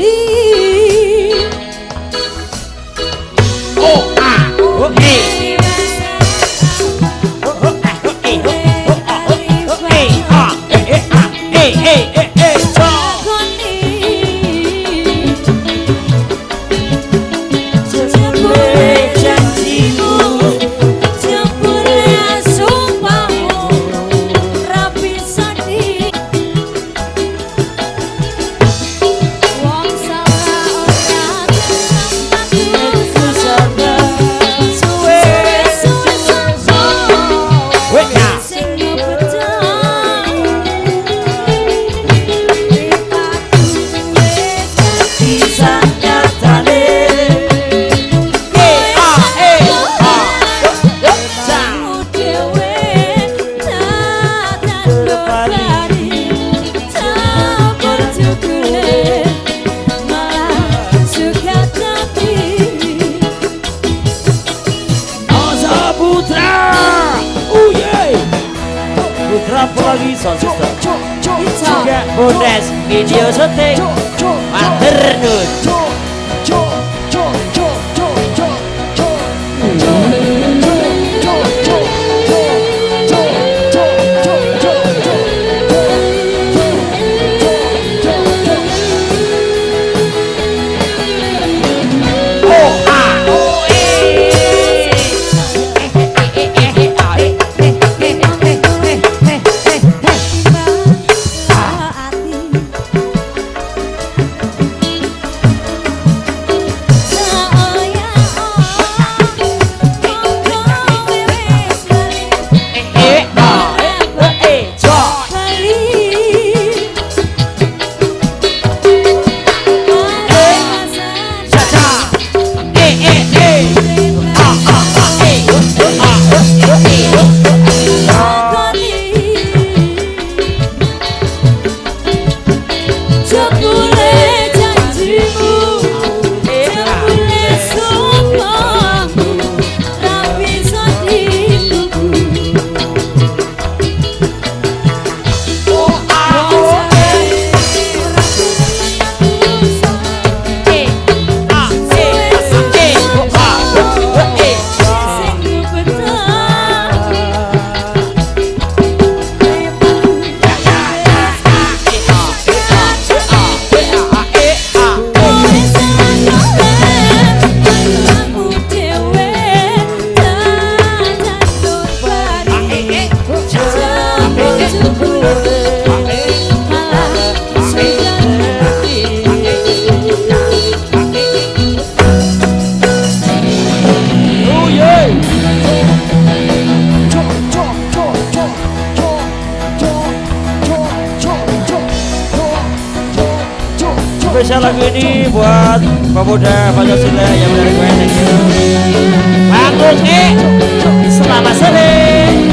Hari lagi sound system juga bonus video syuting mater nun spesial lagu ini buat pemuda Pancasila yang dari you Bagus eh selamat sore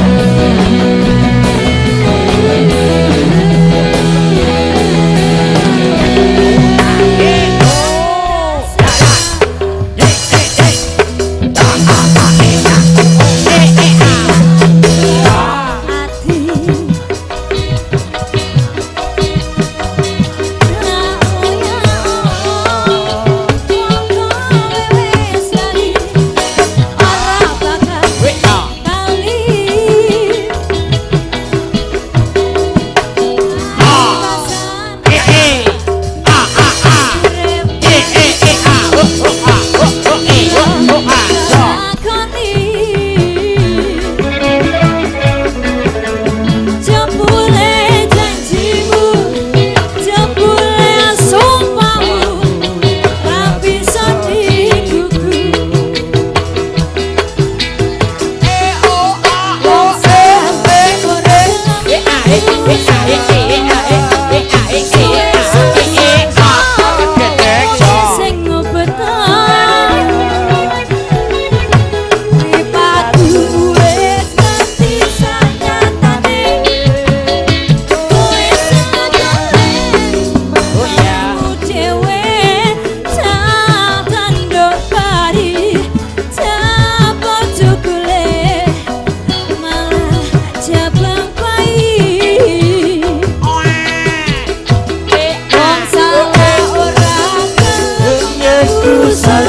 Jerusalem.